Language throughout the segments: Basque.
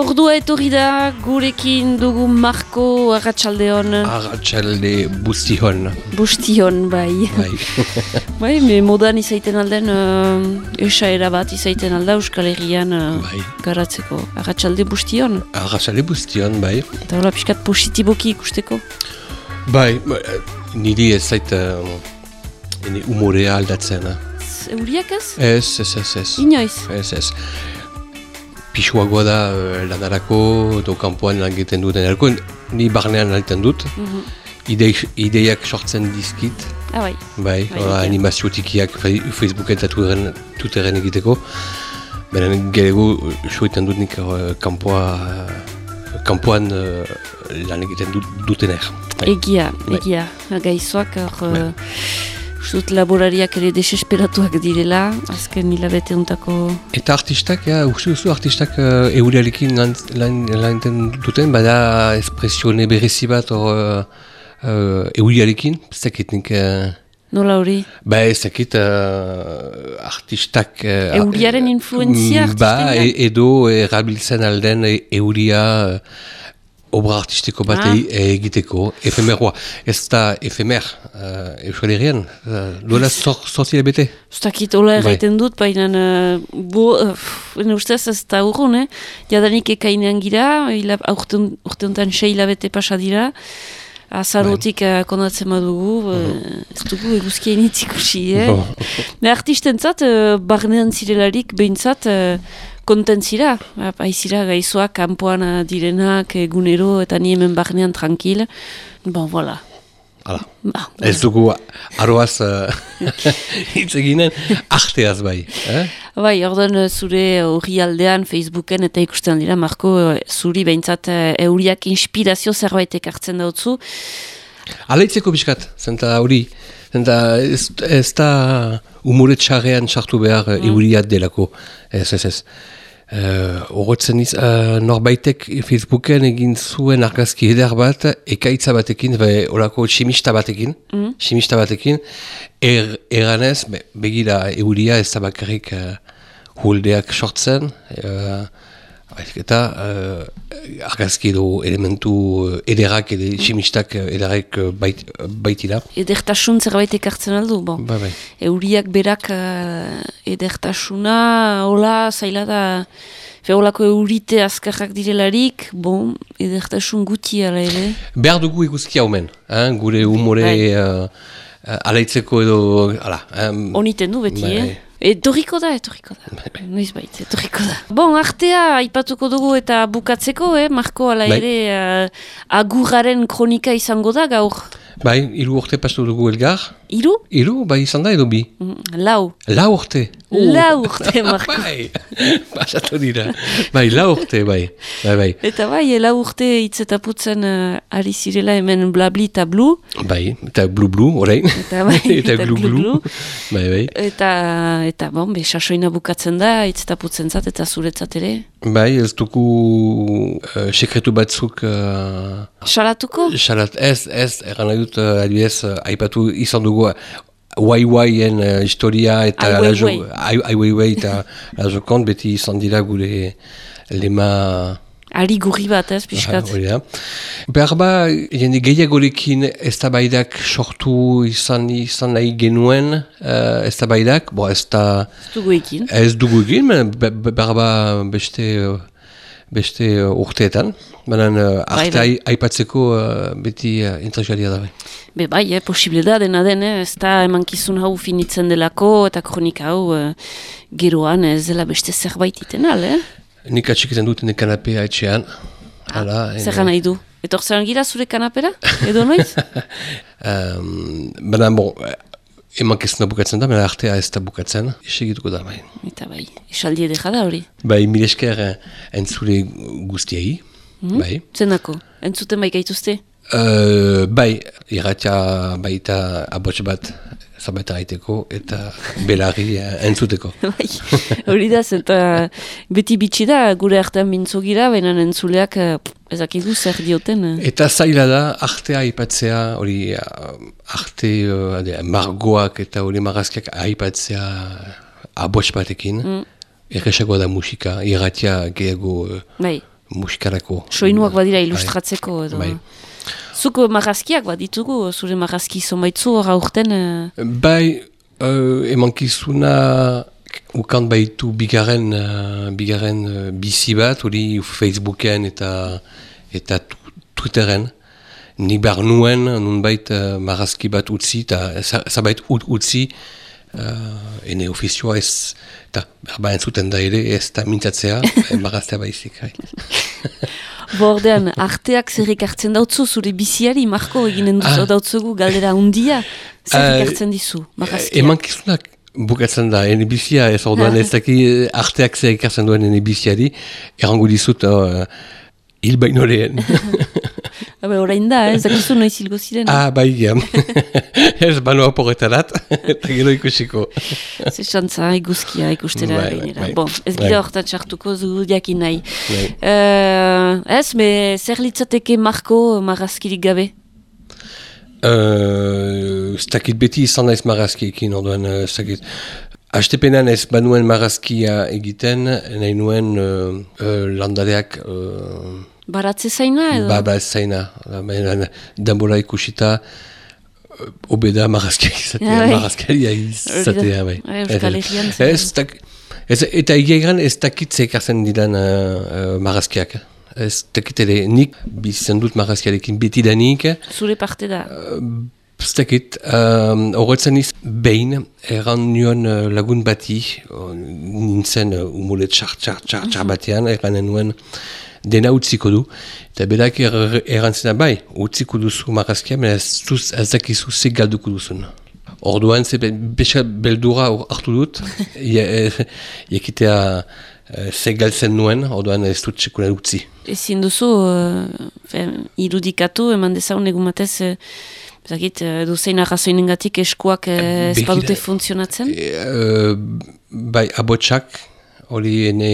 ordua etorri da, gurekin dugu Marko Arratxaldeon. Arratxalde bustihon. Bustion, bai. Bai. bai, me modan izaiten alden, uh, esaera bat izaiten alda Euskal Herrian uh, Bai. garatzeko. Arratxalde Bustion. Arratxalde bustion, bai. Eta hola pixkat positiboki ikusteko. Bai, ba, eh, niri ez zait uh, umorea aldatzen. eh. Euriak ez? Ez, ez, ez, ez. Inoiz. Ez, ez. Pixuagoa da eh, lanarako, edo kanpoan lan egiten duten. Erko, ni barnean alten dut. Mhm. Idei, ideiak sortzen dizkit. Ah, bai. Bai, Bai, bai. animazio tikiak Facebooken eta Twitteren egiteko. Beren gerego suetan dut nik eh, kanpoa, eh, kanpoan eh, lan egiten dut, dutener. Bai. Egia, Bai. egia. Gaizoak, hor, Uh, dut laborariak ere desesperatuak direla, azken hilabete untako... Eta artistak, ja, uste duzu artistak uh, euriarekin lan, lan, duten, bada espresione berezi bat hor uh, uh, euriarekin, ez dakit nik... Uh, Nola hori? Ba ez dakit uh, artistak... Uh, Euriaren influenzia Ba, artistegian? e, edo erabiltzen alden e, euria uh, obra artistiko bat Ah. e- egiteko, efemerua. Ez da efemer, uh, Euskal Herrian, uh, duela sortzile bete. Ustakit hola Bai. erraiten dut, baina uh, bo, uh, ustez ez da urrun, eh? Jadanik ekainean gira, hila- aurten urte honetan sei hilabete pasa dira, azarotik uh, konatzen badugu, uh, ez dugu eguzkia initz ikusi, eh? Bo. Ne artistentzat, uh, barnean zirelarik behintzat, uh, kontent zira, aizira gaizoak, kanpoan uh, direnak, egunero, eta ni hemen barnean tranquil, bon, voilà. Hala. Ba, Ez dugu aroaz uh, hitz eginen arteaz bai. Eh? Bai, orduan eh, zure horri aldean, Facebooken eta ikusten dira, Marko, eh, zuri behintzat eh, euriak inspirazio zerbaitek hartzen dautzu. Alaitzeko biskat, zenta hori, zenta ez, ez da umore txarrean sartu behar mm. euriat delako, ez ez ez. Uh, Horretzen iz, uh, norbaitek Facebooken egin zuen argazki eder bat, ekaitza batekin, be, olako tximista batekin, mm. tximista batekin, er, eranez, be, begira euria ez da bakarrik uh, huldeak sortzen, uh, baizik eta uh, argazki edo elementu uh, ederrak edo tximistak ederrak uh, bait, baitira. Edertasun zerbaitek hartzen aldu, bon. Ba, bai. Euriak berak uh, edertasuna, hola, zaila da, fe holako eurite azkarrak direlarik, bon, edertasun guti ala ere. Behar dugu eguzkia omen, eh? gure humore Bai. uh, alaitzeko edo, ala, um, Oniten du beti, Bai, eh? Etorriko da, etorriko da. Bai, bai. Noiz bait, etorriko da. Bon, artea aipatuko dugu eta bukatzeko, eh? Marko ala Bai. ere uh, agurraren kronika izango da gaur. bai, hiru urte pastu dugu elgar, Iru? hiru, bai izan da edo bi, Mm, Lau. lau urte. Lau urte, Marko. bai, pasatu dira, bai, lau urte, bai, bai, bai, Eta bai, lau urte hitz eta putzen uh, ari zirela hemen blabli eta blu. bai, eta blu-blu, orain, Eta bai, eta glu-glu, glu-glu. bai, bai. Eta, eta bon, be, sasoina bukatzen da, hitz eta putzen zat, eta zuretzat ere. Bai, ez dugu uh, sekretu batzuk uh, Salatuko? Salat, ez, ez, eran nahi dut, uh, adibidez, uh, aipatu izan dugu Wai-Waien uh, historia eta Ai Weiwei. Eta la jokont beti izan dira gure lema Ari gurri bat, ez, pixkat. da. Behar ba, jende gehiagorekin eztabaidak sortu izan izan nahi genuen uh, eztabaidak, bo ez da Ez dugu ekin. ez dugu be- behar ba beste, uh, beste uh, urteetan, baina uh, Bai, arte bai. ai- aipatzeko uh, beti uh, interesgarria da bai. Be bai, eh, posible da dena den, eh, ez da emankizun hau finitzen delako eta kronika hau eh, geroan ez dela beste zerbait iten al, eh? Nik atxikiten dut nik kanapea etxean. Ah, Zer nahi du? Etortzen gira zure kanapera? Edo noiz? um, Baina, bon, eman kezena bukatzen da, baina artea ez da bukatzen. Esegituko da, bai. eta bai, esaldi edera da hori. Bai, mire esker eh, entzule guztiei, bai. Zenako, entzuten bai gaituzte? Uh, bai, irratia baita abots bat zabait haiteko eta belarri eh, entzuteko. bai, hori da, eta beti bitxi da, gure artean mintzo gira, baina entzuleak eh, ezakigu zer dioten. eh. Eta zaila da, artea aipatzea, hori arte uh, margoak eta hori marrazkiak aipatzea abots batekin. Mm. Erresagoa da musika, irratia gehiago uh, Bai, musikarako. Soinuak badira Bai. ilustratzeko edo. Bai. Zuk marrazkiak bat ditugu, zure marrazki zonbaitzu hor aurten. eh, Bai, uh, emankizuna ukant baitu bigarren, uh, bigarren uh, bizi bat, hori Facebooken eta eta Twitteren. Ni behar nuen, nunbait uh, marrazki bat utzi, eta za- zabait ut, utzi, uh, ene ofizioa ez, eta berba entzuten da ere, ez da mintzatzea, eh, marraztea baizik. Bordean, arteak zerrik hartzen dautzu, zure biziari, Marko, eginen duzu Ah. dautzugu, galdera undia, zerrik Ah, hartzen dizu, marrazkia. Emankizunak bukatzen da, ene bizia, ez orduan ez daki eh, arteak zer ikartzen duen ene biziari, errango dizut, uh, hil baino lehen. Habe, orain da, ez dakizu noiz hilgo ziren. ah, bai, ja. ez bano aporretarat, eta gero ikusiko. Ze xantza, iguzkia ikustera Bai, bai, bai. Bon, ez Bai. gira hortan txartuko zu jakin nahi. Bai. Eh, ez, me, zer litzateke Marko marrazkirik gabe? Uh, ez dakit beti izan naiz marrazkiekin, orduan, uh, ez dakit. Astepenan ez banuen marrazkia egiten, nahi nuen uh, uh, landareak uh, Baratze zaina edo? Ba, ba, ez zaina. Baina, Denbora ikusita, uh, obeda marrazkia izatea, Ja, bai. marrazkaria izatea, bai. Bai, Euskal Ez, Herrian ez, ez, ez, eta egia ez dakit zekartzen didan uh, uh, marrazkiak. Ez dakit ere, nik bizitzen dut marrazkiarekin beti Zure parte da. ez dakit, um, horretzen iz behin, erran nuen uh, lagun bati, uh, nintzen uh, umulet txar, txar, txar, txar batean, erranen nuen dena utziko du, eta berak er, bai, utziko duzu marrazkia, baina ez, duz- ez dakizu ze galduko duzun. Orduan, ze be- bexa beldura hartu dut, jakitea eh, ze galtzen nuen, orduan ez dut sekulan utzi. Ezin duzu, uh, irudikatu, eman dezagun egun batez, uh, Zakit, duzein arrazoinengatik eskuak uh, ez badute funtzionatzen? E, bai, abotsak, hori ene,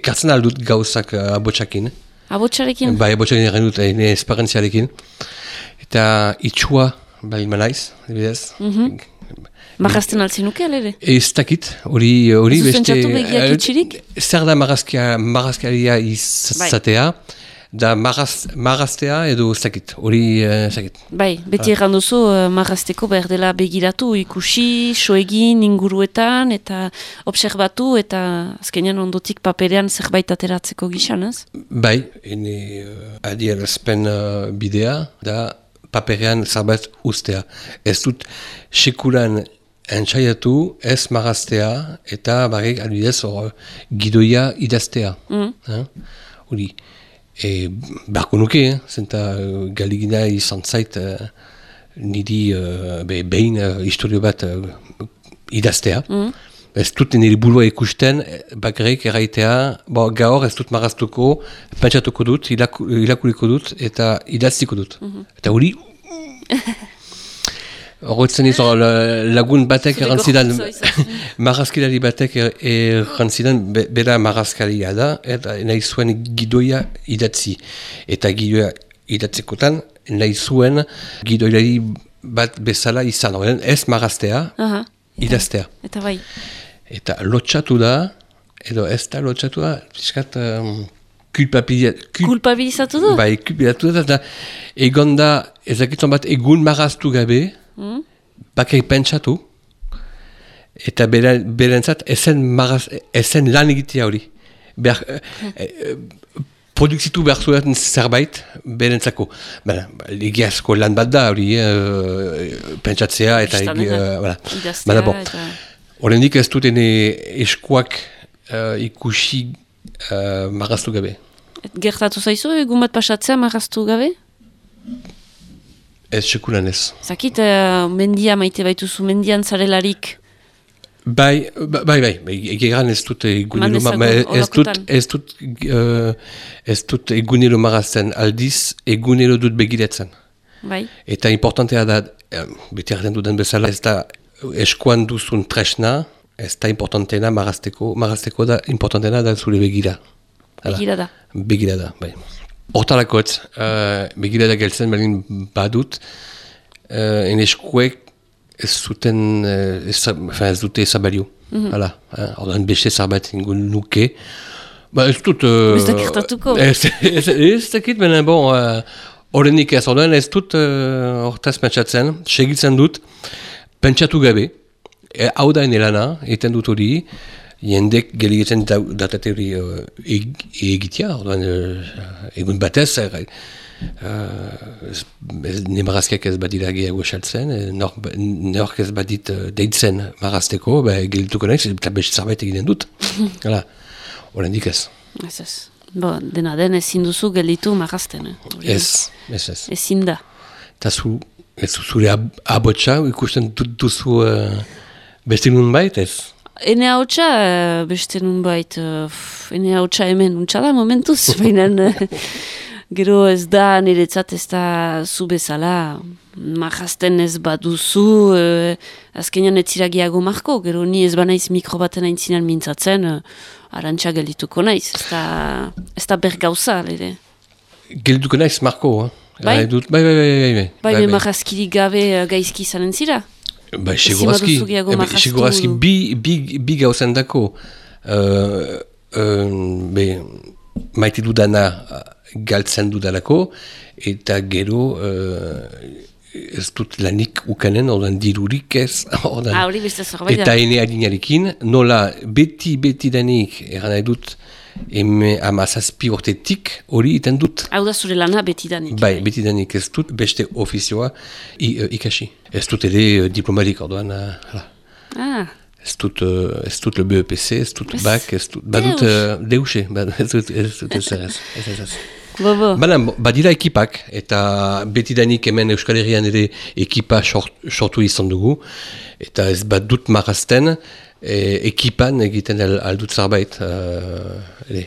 ekartzen aldut gauzak uh, abotsakin. Abotsarekin? Bai, abotsakin egin dut, ene esperantziarekin. Eta itxua, bai, manaiz, adibidez. Marrazten altzen nuke, alere? Ez dakit, hori, hori beste... pentsatu begiak eh, itxirik? Zer da marrazkia, marrazkaria izatea, da marraz, marraztea edo ez dakit, hori eh, ez dakit. Bai, beti erran duzu uh, marrazteko behar dela begiratu, ikusi, soegin, inguruetan, eta observatu, eta azkenean ondotik paperean zerbait ateratzeko gizan, ez? Bai, ene uh, adierazpen uh, bidea da paperean zerbait ustea. Ez dut sekulan entzaiatu ez maraztea eta barrik adibidez hor gidoia idaztea. Mm. Eh? Hori, e, beharko nuke, eh? zenta galigina izan zait uh, niri uh, be, behin uh, historio bat uh, idaztea. Mm. Ez dut nire burua ikusten, bakarrik erraitea, bo, gaur ez dut marraztuko, pentsatuko dut, ilaku, ilakuriko dut, eta idaztiko dut. Eta hori, horretzen iz, hor, la- lagun batek errantzidan, izan marrazkilari batek er- errantzidan, be, bera marrazkaria da, eta nahi zuen gidoia idatzi. Eta gidoia idatzekotan, nahi zuen gidoilari bat bezala izan, horren ez marraztea, Aha, idaztea. eta bai. Eta lotxatu da, edo ez da lotxatu da, piskat um, kulpabilizatu kul, Kulpabilizatu du? bai, kulpabilizatu da, eta egon da, ezakitzen bat egun maraztu gabe, Mm? bakai pentsatu, eta beren- berentzat ezen, maraz, ezen lan egitea hori. Behar, eh, eh, produksitu behar zuen zerbait berentzako. Baina, egiazko lan bat da hori, eh, pentsatzea eta Bistan, egi, voilà. idaztea Baina, bon, Horrendik ez dut ene eskuak uh, ikusi uh, marraztu gabe. Et Gertatu zaizu, egun bat pasatzea marraztu gabe? Ez sekulan ez. Zakit, uh, mendia maite baituzu, mendian zarelarik. Bai, ba- bai, bai, bai egeran ez dut egunero, ma, ez dut, ez dut, uh, ez dut egunero marazten, aldiz egunero dut begiratzen. Bai, Eta importantea da, eh, beti erraten duten bezala, ez da eskuan duzun tresna, ez da importantena marazteko, marazteko da importantena da zure begira. Hala. begira da. Begira da, bai. Hortarako ez, uh, begira da geltzen berdin badut, uh, en eskuek ez zuten, uh, ez, enfin, ez dute ezabalio. Hala, eh, orduan beste zerbait ingo nuke, Ba, ez dut... Uh, Ez da gertatuko. Ez, ez, ez dakit, baina bon, uh, horrenik ez, orduan ez dut uh, hortaz pentsatzen, segitzen dut, pentsatu gabe, e, hau da lana, egiten dut hori, jendek geligetzen datate hori uh, eg, egitea, orduan uh, egun batez, uh, ez, ne marazkiak ez badira gehiago esaltzen, e, nork, nork ez badit uh, deitzen marazteko, ba, gelituko nahiz, eta beste zerbait egiten dut. Hala. Horendik ez. Ez ez. Bo, dena den ezin duzu gelitu marrazten. Eh? Ez, ez ez. Ezin da. Eta zu, ez zure ab abotsa ikusten dut duzu uh, beste nun bait ez? Ene hautsa, eh, beste nun bait, ene hautsa hemen untsa da momentuz, baina eh, gero ez da niretzat ez da zu bezala marrazten ez baduzu, uh, azkenean ez ziragiago marko, gero ni ez banaiz mikro baten aintzinan mintzatzen, uh, arantxa gelituko naiz, ez da, ez da bergauza, ere. Gelituko naiz Marko, eh? Bai? Eh, dut, bai, bai, bai, bai, bai. Bai, bai, marrazkirik gabe gaizki izanen zira? Bai, segurazki, eh, segurazki bi, bi, bi gauzen dako, uh, uh, be, maite dudana uh, galtzen dudalako, eta gero uh, ez dut lanik ukanen, ordan dirurik ez, ordan, Ah, hori beste zerbait da. Eta ene adinarekin, nola beti beti danik, eran nahi dut, eme amazazpi urtetik hori iten dut. Hau da zure lana beti danik. Bai, beti danik ez dut beste ofizioa i, uh, ikasi. Ez dut ere uh, diplomatik orduan, hala. Ah, Ez dut, uh, ez dut le BEPC, ez dut Ez- BAC, ez dut, badut Deus. uh, deuse, bad, ez dut, ez dut ez ez, ez, ez, ez. bo, bo. Baina, badira ekipak, eta beti danik hemen Euskal Herrian ere ekipa sort, sortu izan dugu, eta ez bat dut marazten, e, ekipan egiten al, aldut zerbait, uh, ere,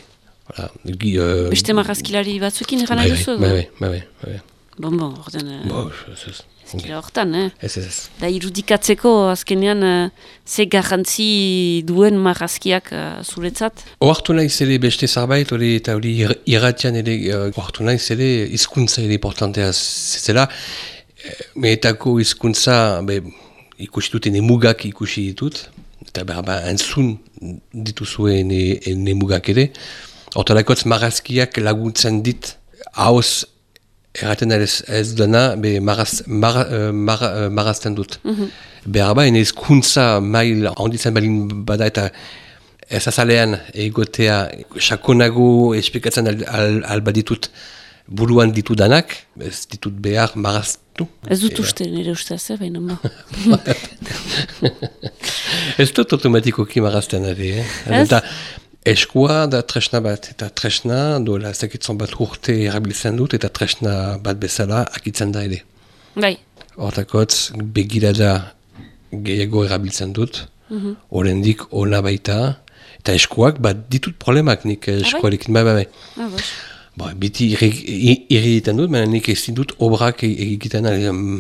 voilà, gi, uh, Beste marrazkilari batzuekin eran bai, nahi bai, duzu? bai, bai, bai, bai. Bon, bon, orden, eh, Bo, ez, ez, ezkila hortan, eh? ez, ez, ez. Da irudikatzeko azkenean eh, ze garrantzi duen marrazkiak eh, zuretzat? Oartu naiz ere beste zerbait, hori eta hori ir- irratian ere, uh, oartu naiz ere hizkuntza ere importantea zela. Eh, Meetako hizkuntza, be, ikusi dut ene mugak ikusi ditut, eta behar ba, entzun dituzue ene, ene mugak ere. Hortalakotz marazkiak laguntzen dit, hauz erraten ez, ez dena, be maraz, mar, eh, mar, eh, marazten dut. Behar ba, ene hizkuntza mail handitzen balin bada eta ez azalean egotea sakonago esplikatzen al, al, alba ditut buruan ditu danak, ez ditut behar maraztu. Ez dut uste, nire ustez, eh, baina ma. Ez dut automatikoki marazten ari, eh? Eta eskua da tresna bat, eta tresna dola ez dakitzon bat urte erabiltzen dut, eta tresna bat bezala akitzen da ere. Bai, Hortakotz, begirada gehiago erabiltzen dut, oraindik ona baita, eta eskuak bat ditut problemak nik eh, eskuarekin, bai, bai, bai. Ah. Ba, biti irriten dut, baina nik ezin dut obrak e- egiten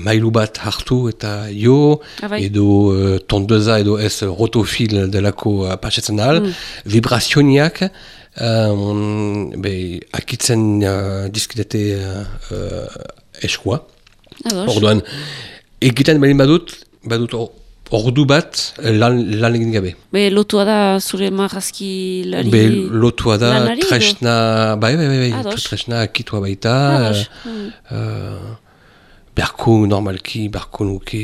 mailu bat hartu eta jo, Ah, bai. edo uh, tondeza edo ez rotofil delako uh, patxetzen ahal, vibrazioniak um, be, akitzen uh, dizkidate uh, uh, eskua. Ah. Orduan, egiten balin badut, badut ordu bat eh, lan, lan egin gabe. Be, lotua da zure marrazkilari... Be, lotua da, lanari tresna, bai, bai, bai, bai, Ados. tresna akitua baita, bos. uh, uh, berko normalki, berko nuke,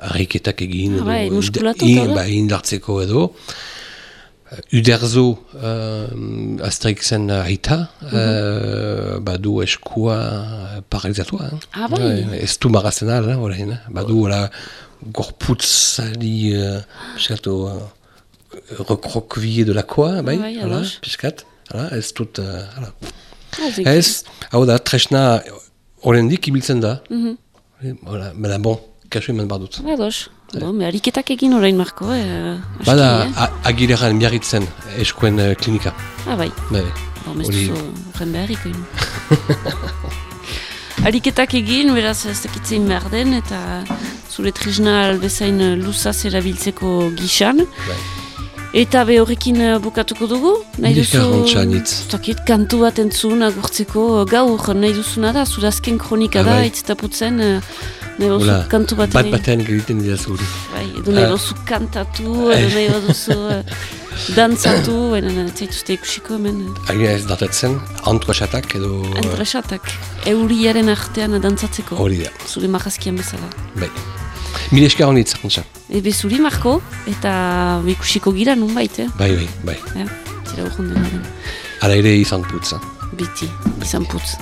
harriketak egin, Ah, bai, edo, muskulatuta in- bai, indartzeko edo. Uh, Uderzo uh, Asterixen aita, Mhm. uh, badu eskua paralizatua. eh? Ah, bai. Ez du marazten ala, orain, eh? badu hola gorputzari, uh, piskat, uh, rekrokvie de lakoa, bai, bai, ados. piskat, hala, ez dut, uh, hala. Ah. Ez, hau da, tresna oraindik ibiltzen da, Mhm. Hala, baina bon, kasu eman bar dut. Ah, dos. Bon, be, ariketak egin orain marko, eh? Bada, eh? agileran miarritzen eskuen uh, klinika. Ah, bai. Bai. Bon, duzu horren beharrik egin. Ariketak egin, beraz ez dakitzein behar den, eta zure trisna albezain eh, luzaz erabiltzeko gixan. Bai. Eta be horrekin eh, bukatuko dugu? Nahi. Ez dakit, kantu bat entzun agurtzeko eh, gaur nahi duzuna da, zure azken kronika Ah, da, bai. hitz taputzen, eh, nahi duzu kantu bat bat batean egiten dira zuri. Bai, edo nahi Ah. duzu kantatu, edo nahi baduzu... eh, dantzatu, baina zaituzte ikusiko hemen. Aina ez datetzen, antroxatak edo... Antroxatak, euriaren artean dantzatzeko. Hori da. Zure marrazkian bezala. Bai. Mil esker honitz, Antxa. Ebe zuri, Marko, eta ikusiko gira nun bait, eh? Bai, bai, bai. Ja, zira urrun denaren. Hala ere izan putz. Biti, izan putz.